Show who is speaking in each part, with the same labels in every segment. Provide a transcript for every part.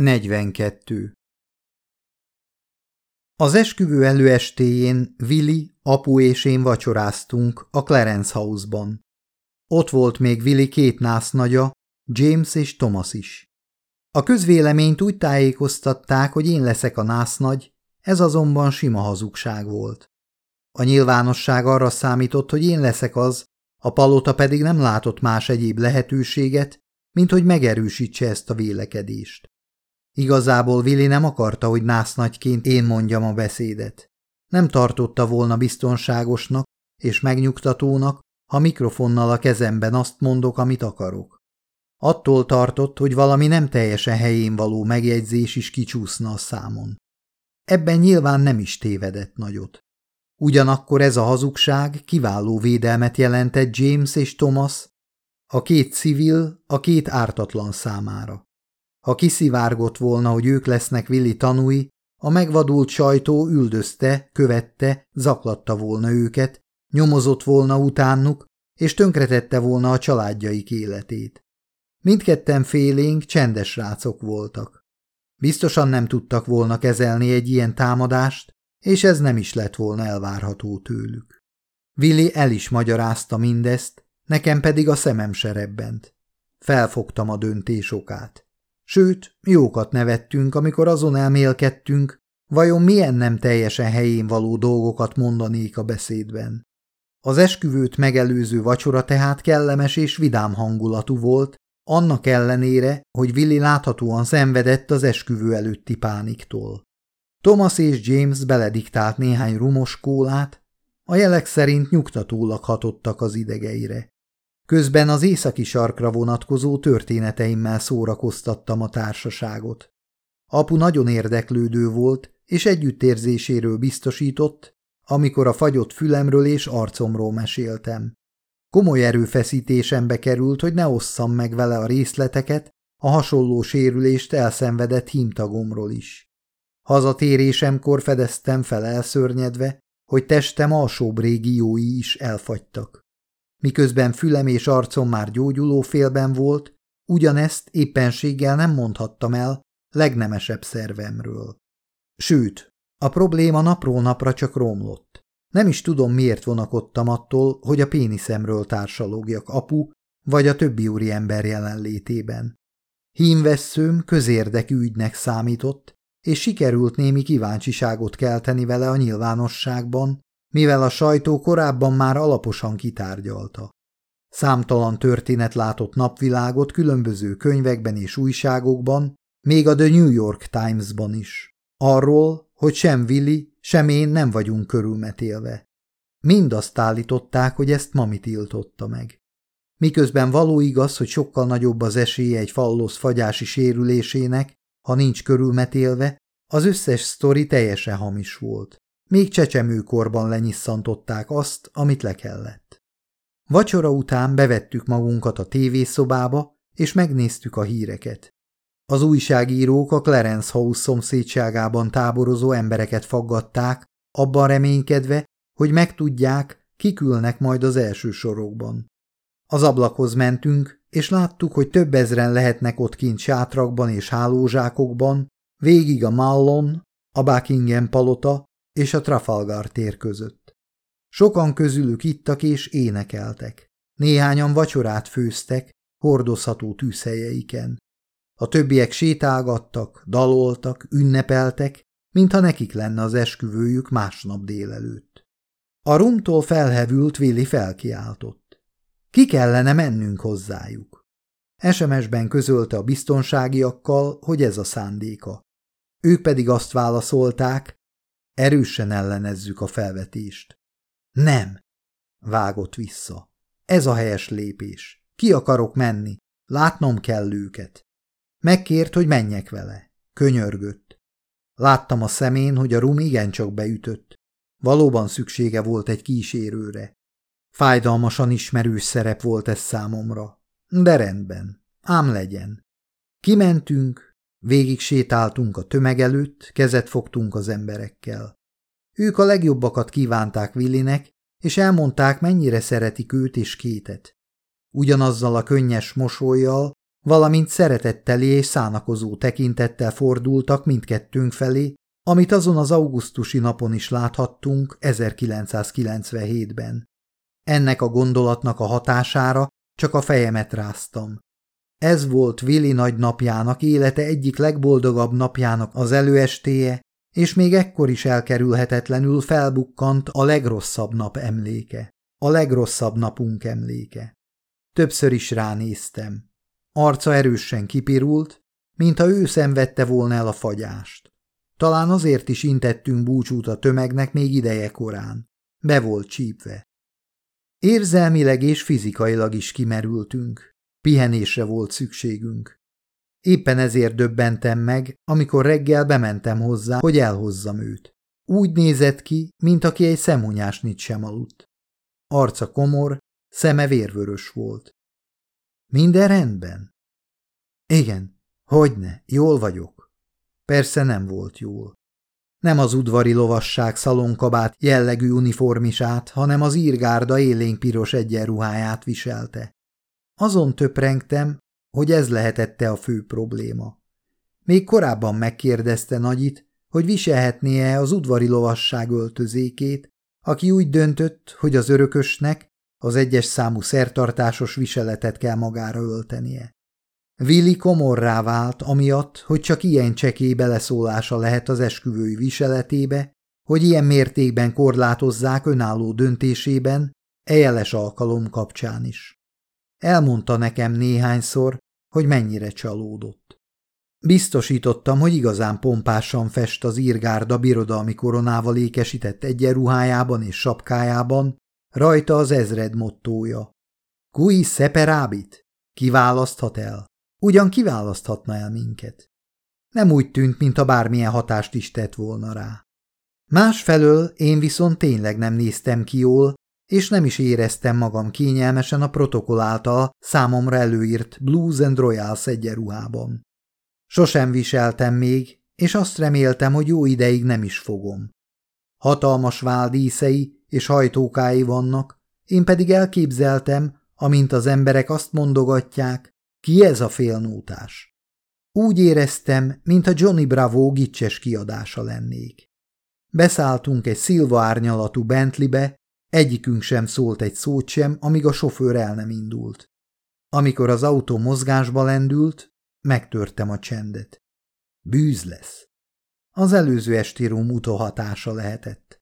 Speaker 1: 42. Az esküvő előestéjén Willy, apu és én vacsoráztunk a Clarence House-ban. Ott volt még Willy két násznagya, James és Thomas is. A közvéleményt úgy tájékoztatták, hogy én leszek a násznagy, ez azonban sima hazugság volt. A nyilvánosság arra számított, hogy én leszek az, a palota pedig nem látott más egyéb lehetőséget, mint hogy megerősítse ezt a vélekedést. Igazából Vili nem akarta, hogy násznagyként én mondjam a beszédet. Nem tartotta volna biztonságosnak és megnyugtatónak, ha mikrofonnal a kezemben azt mondok, amit akarok. Attól tartott, hogy valami nem teljesen helyén való megjegyzés is kicsúszna a számon. Ebben nyilván nem is tévedett nagyot. Ugyanakkor ez a hazugság kiváló védelmet jelentett James és Thomas, a két civil, a két ártatlan számára. Ha kiszivárgott volna, hogy ők lesznek Willi tanúi, a megvadult sajtó üldözte, követte, zaklatta volna őket, nyomozott volna utánuk, és tönkretette volna a családjaik életét. Mindketten félénk csendes rácok voltak. Biztosan nem tudtak volna kezelni egy ilyen támadást, és ez nem is lett volna elvárható tőlük. Willi el is magyarázta mindezt, nekem pedig a szemem serebbent. Felfogtam a döntés okát. Sőt, jókat nevettünk, amikor azon elmélkedtünk, vajon milyen nem teljesen helyén való dolgokat mondanék a beszédben. Az esküvőt megelőző vacsora tehát kellemes és vidám hangulatú volt, annak ellenére, hogy Willy láthatóan szenvedett az esküvő előtti pániktól. Thomas és James belediktált néhány rumos kólát, a jelek szerint nyugtatólag hatottak az idegeire. Közben az északi sarkra vonatkozó történeteimmel szórakoztattam a társaságot. Apu nagyon érdeklődő volt, és együttérzéséről biztosított, amikor a fagyott fülemről és arcomról meséltem. Komoly erőfeszítésembe került, hogy ne osszam meg vele a részleteket, a hasonló sérülést elszenvedett hímtagomról is. Hazatérésemkor fedeztem fel elszörnyedve, hogy testem alsóbb régiói is elfagytak. Miközben fülem és arcom már gyógyuló félben volt, ugyanezt éppenséggel nem mondhattam el legnemesebb szervemről. Sőt, a probléma napról napra csak romlott. Nem is tudom, miért vonakodtam attól, hogy a péniszemről társalogjak apu vagy a többi úri ember jelenlétében. Hímvesszőm közérdekű ügynek számított, és sikerült némi kíváncsiságot kelteni vele a nyilvánosságban, mivel a sajtó korábban már alaposan kitárgyalta. Számtalan történet látott napvilágot különböző könyvekben és újságokban, még a The New York Times-ban is. Arról, hogy sem Willy, sem én nem vagyunk körülmetélve. Mind azt állították, hogy ezt mami tiltotta meg. Miközben való igaz, hogy sokkal nagyobb az esélye egy fallosz fagyási sérülésének, ha nincs körülmetélve, az összes sztori teljesen hamis volt. Még csecsemőkorban lenyisszantották azt, amit le kellett. Vacsora után bevettük magunkat a tévészobába, és megnéztük a híreket. Az újságírók a Clarence House szomszédságában táborozó embereket faggatták, abban reménykedve, hogy megtudják, kikülnek majd az első sorokban. Az ablakhoz mentünk, és láttuk, hogy több ezren lehetnek ott kint sátrakban és hálózsákokban, végig a Mallon, a Buckingham palota és a Trafalgar tér között. Sokan közülük ittak és énekeltek. Néhányan vacsorát főztek, hordozható tűzhelyeiken. A többiek sétálgattak, daloltak, ünnepeltek, mintha nekik lenne az esküvőjük másnap délelőtt. A rumtól felhevült Willi felkiáltott. Ki kellene mennünk hozzájuk. SMS-ben közölte a biztonságiakkal, hogy ez a szándéka. Ők pedig azt válaszolták, Erősen ellenezzük a felvetést. Nem, vágott vissza. Ez a helyes lépés. Ki akarok menni? Látnom kell őket. Megkért, hogy menjek vele. Könyörgött. Láttam a szemén, hogy a rum igencsak beütött. Valóban szüksége volt egy kísérőre. Fájdalmasan ismerős szerep volt ez számomra. De rendben. Ám legyen. Kimentünk, Végig sétáltunk a tömeg előtt, kezet fogtunk az emberekkel. Ők a legjobbakat kívánták Willinek, és elmondták, mennyire szeretik őt és kétet. Ugyanazzal a könnyes mosolyjal, valamint szeretetteli és szánakozó tekintettel fordultak mindkettőnk felé, amit azon az augusztusi napon is láthattunk 1997-ben. Ennek a gondolatnak a hatására csak a fejemet ráztam. Ez volt Willi nagy napjának, élete egyik legboldogabb napjának az előestéje, és még ekkor is elkerülhetetlenül felbukkant a legrosszabb nap emléke, a legrosszabb napunk emléke. Többször is ránéztem. Arca erősen kipirult, mintha ő szenvedte volna el a fagyást. Talán azért is intettünk búcsút a tömegnek még ideje korán. Be volt csípve. Érzelmileg és fizikailag is kimerültünk. Pihenésre volt szükségünk. Éppen ezért döbbentem meg, amikor reggel bementem hozzá, hogy elhozzam őt. Úgy nézett ki, mint aki egy szemunyásnit sem aludt. Arca komor, szeme vérvörös volt. Minden rendben? Igen, hogyne, jól vagyok. Persze nem volt jól. Nem az udvari lovasság szalonkabát jellegű uniformisát, hanem az írgárda élénk piros egyenruháját viselte. Azon töprengtem, hogy ez lehetette a fő probléma. Még korábban megkérdezte Nagyit, hogy viselhetné-e az udvari lovasság öltözékét, aki úgy döntött, hogy az örökösnek az egyes számú szertartásos viseletet kell magára öltenie. Willi komorrá vált, amiatt, hogy csak ilyen csekély beleszólása lehet az esküvői viseletébe, hogy ilyen mértékben korlátozzák önálló döntésében, ejeles alkalom kapcsán is. Elmondta nekem néhányszor, hogy mennyire csalódott. Biztosítottam, hogy igazán pompásan fest az írgárda birodalmi koronával ékesített egyenruhájában és sapkájában, rajta az ezred mottója. Kui seperábit? Kiválaszthat el? Ugyan kiválaszthatna el minket? Nem úgy tűnt, mintha bármilyen hatást is tett volna rá. Másfelől én viszont tényleg nem néztem ki jól, és nem is éreztem magam kényelmesen a protokoll által számomra előírt Blues and Royals egyenruhában. Sosem viseltem még, és azt reméltem, hogy jó ideig nem is fogom. Hatalmas váldíszei és hajtókái vannak, én pedig elképzeltem, amint az emberek azt mondogatják, ki ez a félnótás. Úgy éreztem, mint a Johnny Bravo gicses kiadása lennék. Beszálltunk egy szilva árnyalatú Bentleybe, Egyikünk sem szólt egy szót sem, amíg a sofőr el nem indult. Amikor az autó mozgásba lendült, megtörtem a csendet. Bűz lesz. Az előző esti rum utóhatása lehetett.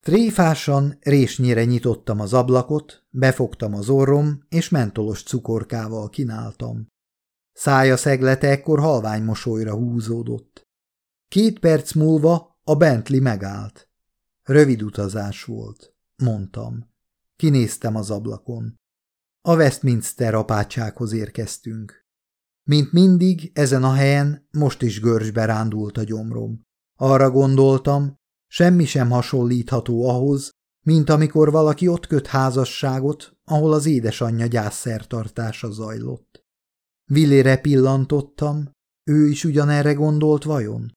Speaker 1: Tréfásan, résnyire nyitottam az ablakot, befogtam az orrom, és mentolos cukorkával kínáltam. Szája szeglete ekkor halvány mosolyra húzódott. Két perc múlva a Bentley megállt. Rövid utazás volt mondtam. Kinéztem az ablakon. A Westminster apátsághoz érkeztünk. Mint mindig, ezen a helyen most is görcsbe rándult a gyomrom. Arra gondoltam, semmi sem hasonlítható ahhoz, mint amikor valaki ott köt házasságot, ahol az édesanyja gyászszertartása zajlott. Villére pillantottam, ő is ugyanerre gondolt vajon?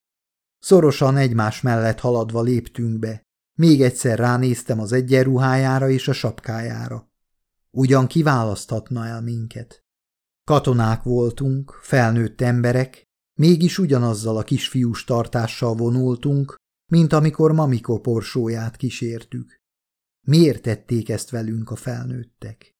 Speaker 1: Szorosan egymás mellett haladva léptünk be. Még egyszer ránéztem az egyenruhájára és a sapkájára. Ugyan kiválaszthatna el minket. Katonák voltunk, felnőtt emberek, mégis ugyanazzal a kisfiús tartással vonultunk, mint amikor Mamiko porsóját kísértük. Miért tették ezt velünk a felnőttek?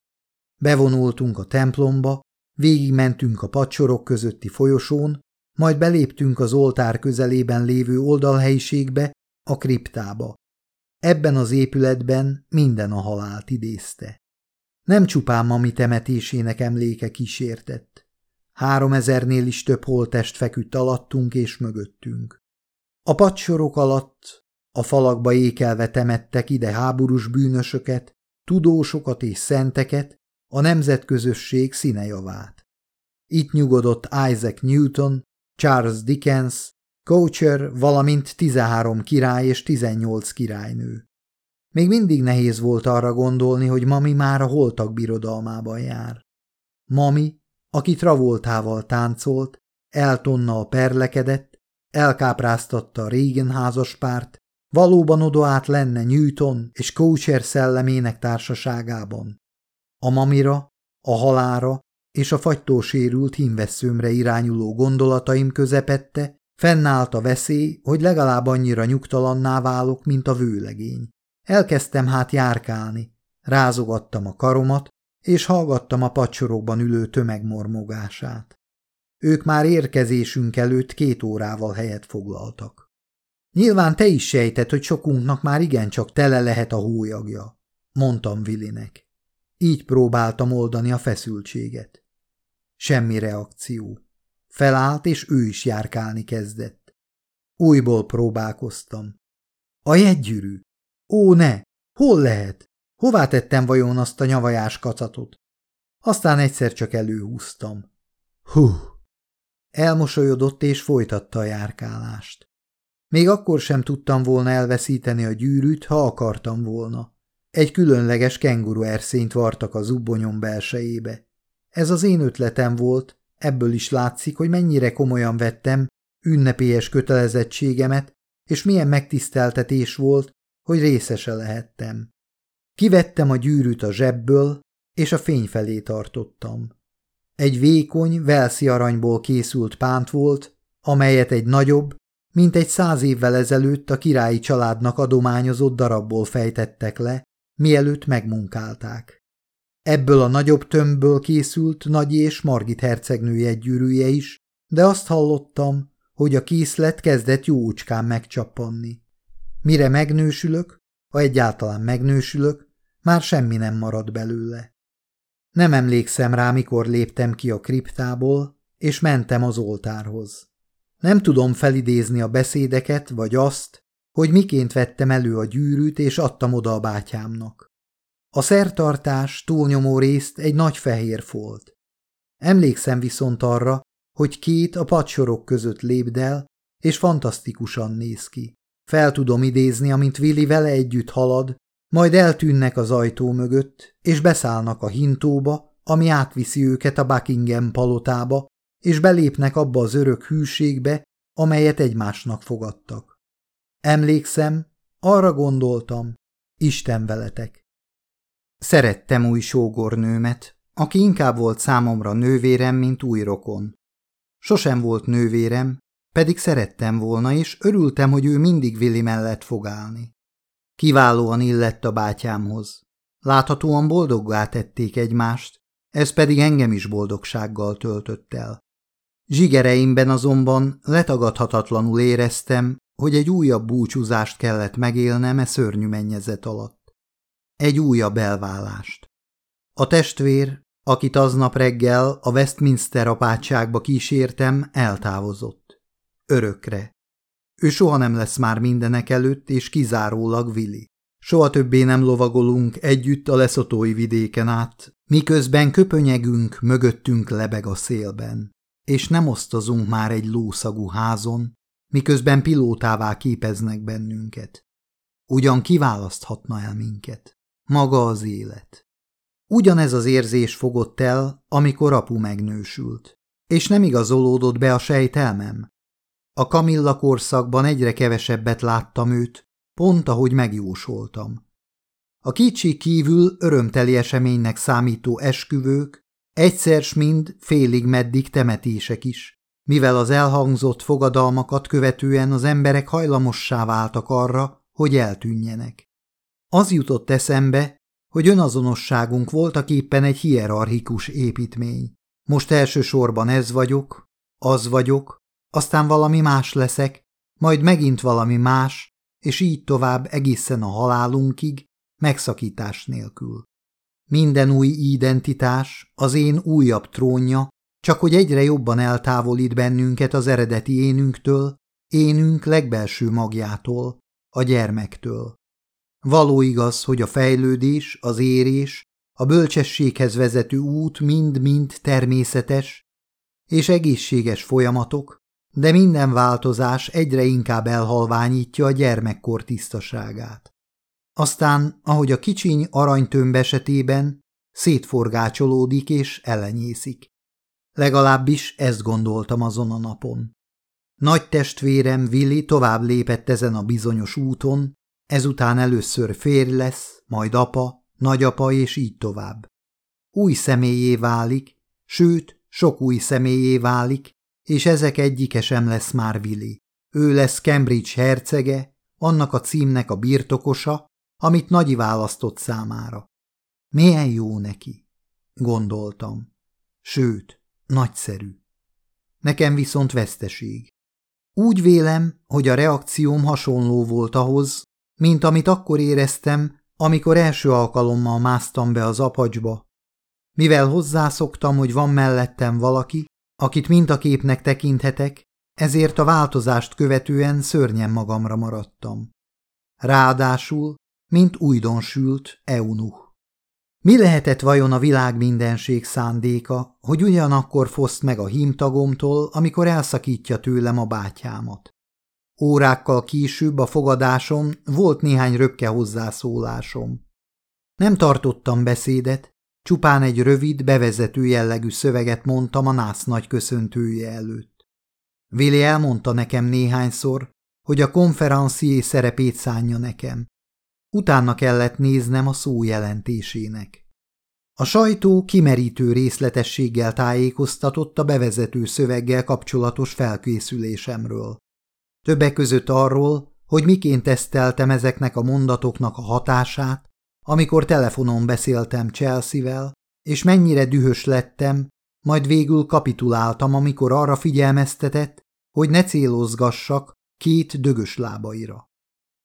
Speaker 1: Bevonultunk a templomba, végigmentünk a padsorok közötti folyosón, majd beléptünk az oltár közelében lévő oldalhelyiségbe, a kriptába. Ebben az épületben minden a halált idézte. Nem csupán mami temetésének emléke kísértett. Három ezernél is több holtest feküdt alattunk és mögöttünk. A padsorok alatt a falakba ékelve temettek ide háborús bűnösöket, tudósokat és szenteket, a nemzetközösség színejavát. Itt nyugodott Isaac Newton, Charles Dickens, Coacher, valamint 13 király és 18 királynő. Még mindig nehéz volt arra gondolni, hogy Mami már a holtak birodalmában jár. Mami, aki Travoltával táncolt, Eltonnal perlekedett, elkápráztatta a régen házaspárt, valóban oda át lenne Newton és Coacher szellemének társaságában. A mamira, a halára és a fagytól sérült hímvesszőmre irányuló gondolataim közepette fennállt a veszély, hogy legalább annyira nyugtalanná válok, mint a vőlegény. Elkezdtem hát járkálni, rázogattam a karomat, és hallgattam a pacsorokban ülő tömegmormogását. Ők már érkezésünk előtt két órával helyet foglaltak. Nyilván te is sejted, hogy sokunknak már igencsak tele lehet a hólyagja, mondtam Vilinek. Így próbáltam oldani a feszültséget. Semmi reakció. Felállt, és ő is járkálni kezdett. Újból próbálkoztam. A jegygyűrű. Ó, ne! Hol lehet? Hová tettem vajon azt a nyavajás kacatot? Aztán egyszer csak előhúztam. Hú! Elmosolyodott és folytatta a járkálást. Még akkor sem tudtam volna elveszíteni a gyűrűt, ha akartam volna. Egy különleges kenguru erszényt vartak a zubbonyom belsejébe. Ez az én ötletem volt, ebből is látszik, hogy mennyire komolyan vettem ünnepélyes kötelezettségemet, és milyen megtiszteltetés volt, hogy részese lehettem. Kivettem a gyűrűt a zsebből, és a fény felé tartottam. Egy vékony, velszi aranyból készült pánt volt, amelyet egy nagyobb, mint egy száz évvel ezelőtt a királyi családnak adományozott darabból fejtettek le, mielőtt megmunkálták. Ebből a nagyobb tömbből készült Nagy és Margit hercegnő gyűrűje is, de azt hallottam, hogy a készlet kezdett jócskán megcsappanni. Mire megnősülök, ha egyáltalán megnősülök, már semmi nem marad belőle. Nem emlékszem rá, mikor léptem ki a kriptából, és mentem az oltárhoz. Nem tudom felidézni a beszédeket, vagy azt, hogy miként vettem elő a gyűrűt, és adtam oda a bátyámnak. A szertartás túlnyomó részt egy nagy fehér folt. Emlékszem viszont arra, hogy két a padsorok között lépdel, és fantasztikusan néz ki. Fel tudom idézni, amint Willi vele együtt halad, majd eltűnnek az ajtó mögött, és beszállnak a hintóba, ami átviszi őket a Buckingham palotába, és belépnek abba az örök hűségbe, amelyet egymásnak fogadtak. Emlékszem, arra gondoltam, Isten veletek. Szerettem új sógornőmet, aki inkább volt számomra nővérem, mint új rokon. Sosem volt nővérem, pedig szerettem volna, és örültem, hogy ő mindig Vili mellett fog állni. Kiválóan illett a bátyámhoz. Láthatóan boldoggá tették egymást, ez pedig engem is boldogsággal töltött el. Zsigereimben azonban letagadhatatlanul éreztem, hogy egy újabb búcsúzást kellett megélnem e szörnyű mennyezet alatt. Egy újabb elválást. A testvér, akit aznap reggel a Westminster apátságba kísértem, eltávozott. Örökre. Ő soha nem lesz már mindenek előtt, és kizárólag Vili. Soha többé nem lovagolunk együtt a leszotói vidéken át, miközben köpönyegünk, mögöttünk lebeg a szélben, és nem osztozunk már egy lószagú házon, miközben pilótává képeznek bennünket. Ugyan kiválaszthatna el minket? Maga az élet. Ugyanez az érzés fogott el, amikor apu megnősült, és nem igazolódott be a sejtelmem. A Kamilla korszakban egyre kevesebbet láttam őt, pont ahogy megjósoltam. A kicsi kívül örömteli eseménynek számító esküvők, egyszer mind félig meddig temetések is, mivel az elhangzott fogadalmakat követően az emberek hajlamossá váltak arra, hogy eltűnjenek. Az jutott eszembe, hogy önazonosságunk voltak éppen egy hierarchikus építmény. Most elsősorban ez vagyok, az vagyok, aztán valami más leszek, majd megint valami más, és így tovább egészen a halálunkig, megszakítás nélkül. Minden új identitás, az én újabb trónja, csak hogy egyre jobban eltávolít bennünket az eredeti énünktől, énünk legbelső magjától, a gyermektől. Való igaz, hogy a fejlődés, az érés, a bölcsességhez vezető út mind-mind természetes és egészséges folyamatok, de minden változás egyre inkább elhalványítja a gyermekkor tisztaságát. Aztán, ahogy a kicsiny aranytömb esetében, szétforgácsolódik és elenyészik. Legalábbis ezt gondoltam azon a napon. Nagy testvérem Willi tovább lépett ezen a bizonyos úton, ezután először férj lesz, majd apa, nagyapa és így tovább. Új személyé válik, sőt, sok új személyé válik, és ezek egyike sem lesz már Willi. Ő lesz Cambridge hercege, annak a címnek a birtokosa, amit Nagyi választott számára. Milyen jó neki, gondoltam. Sőt, nagyszerű. Nekem viszont veszteség. Úgy vélem, hogy a reakcióm hasonló volt ahhoz, mint amit akkor éreztem, amikor első alkalommal másztam be az apacsba. Mivel hozzászoktam, hogy van mellettem valaki, akit mintaképnek tekinthetek, ezért a változást követően szörnyen magamra maradtam. Ráadásul, mint újdonsült eunuch. Mi lehetett vajon a világ mindenség szándéka, hogy ugyanakkor foszt meg a hímtagomtól, amikor elszakítja tőlem a bátyámat? Órákkal később a fogadásom volt néhány röpke hozzászólásom. Nem tartottam beszédet, csupán egy rövid, bevezető jellegű szöveget mondtam a nász nagy köszöntője előtt. Vili elmondta nekem néhányszor, hogy a konferencié szerepét szánja nekem. Utána kellett néznem a szó jelentésének. A sajtó kimerítő részletességgel tájékoztatott a bevezető szöveggel kapcsolatos felkészülésemről. Többek között arról, hogy miként teszteltem ezeknek a mondatoknak a hatását, amikor telefonon beszéltem Chelsea-vel, és mennyire dühös lettem, majd végül kapituláltam, amikor arra figyelmeztetett, hogy ne célozgassak két dögös lábaira.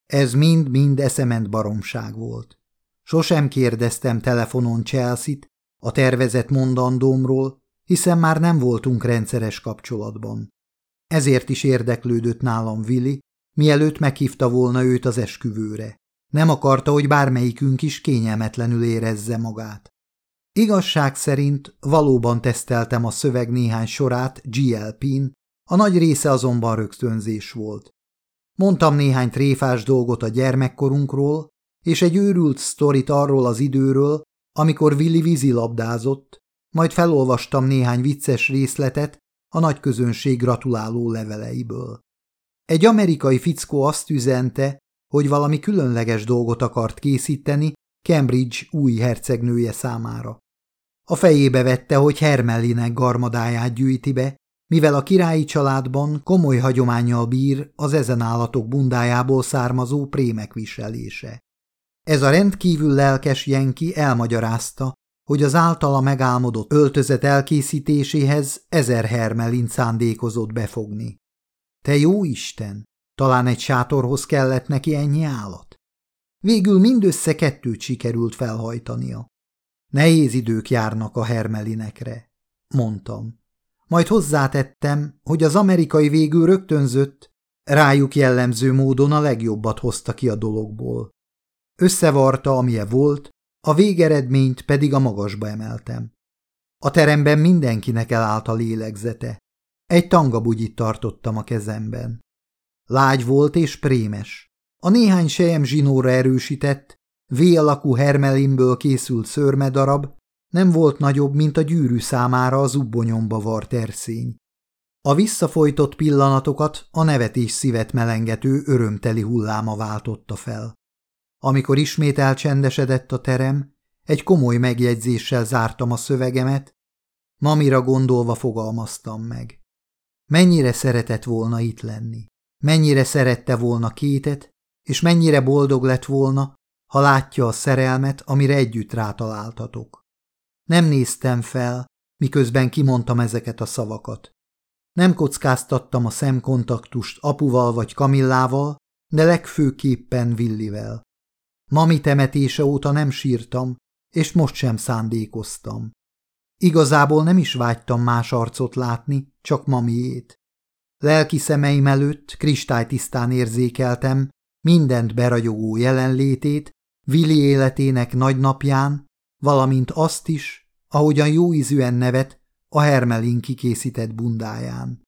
Speaker 1: Ez mind-mind eszement baromság volt. Sosem kérdeztem telefonon Chelsea-t a tervezett mondandómról, hiszen már nem voltunk rendszeres kapcsolatban. Ezért is érdeklődött nálam Willi, mielőtt meghívta volna őt az esküvőre. Nem akarta, hogy bármelyikünk is kényelmetlenül érezze magát. Igazság szerint valóban teszteltem a szöveg néhány sorát GLP-n, a nagy része azonban rögtönzés volt. Mondtam néhány tréfás dolgot a gyermekkorunkról, és egy őrült sztorit arról az időről, amikor Willi vízilabdázott, majd felolvastam néhány vicces részletet a nagy közönség gratuláló leveleiből. Egy amerikai fickó azt üzente, hogy valami különleges dolgot akart készíteni Cambridge új hercegnője számára. A fejébe vette, hogy Hermellinek garmadáját gyűjti be, mivel a királyi családban komoly hagyományjal bír az ezen állatok bundájából származó prémek viselése. Ez a rendkívül lelkes Jenki elmagyarázta, hogy az általa megálmodott öltözet elkészítéséhez ezer hermelint szándékozott befogni. Te jó Isten! Talán egy sátorhoz kellett neki ennyi állat? Végül mindössze kettőt sikerült felhajtania. Nehéz idők járnak a hermelinekre, mondtam. Majd hozzátettem, hogy az amerikai végül rögtönzött, rájuk jellemző módon a legjobbat hozta ki a dologból. Összevarta, amilyen volt, a végeredményt pedig a magasba emeltem. A teremben mindenkinek elállt a lélegzete. Egy tangabugyit tartottam a kezemben. Lágy volt és prémes. A néhány sejem zsinóra erősített, V alakú hermelimből készült szörmedarab nem volt nagyobb, mint a gyűrű számára az ubbonyomba var terszény. A visszafolytott pillanatokat a nevetés szívet melengető örömteli hulláma váltotta fel. Amikor ismét elcsendesedett a terem, egy komoly megjegyzéssel zártam a szövegemet, mamira gondolva fogalmaztam meg. Mennyire szeretett volna itt lenni, mennyire szerette volna kétet, és mennyire boldog lett volna, ha látja a szerelmet, amire együtt rátaláltatok. Nem néztem fel, miközben kimondtam ezeket a szavakat. Nem kockáztattam a szemkontaktust apuval vagy Kamillával, de legfőképpen Villivel. Mami temetése óta nem sírtam, és most sem szándékoztam. Igazából nem is vágytam más arcot látni, csak mamiét. Lelki szemeim előtt kristálytisztán érzékeltem mindent beragyogó jelenlétét, Vili életének nagy napján, valamint azt is, ahogyan jó ízűen nevet a Hermelin kikészített bundáján.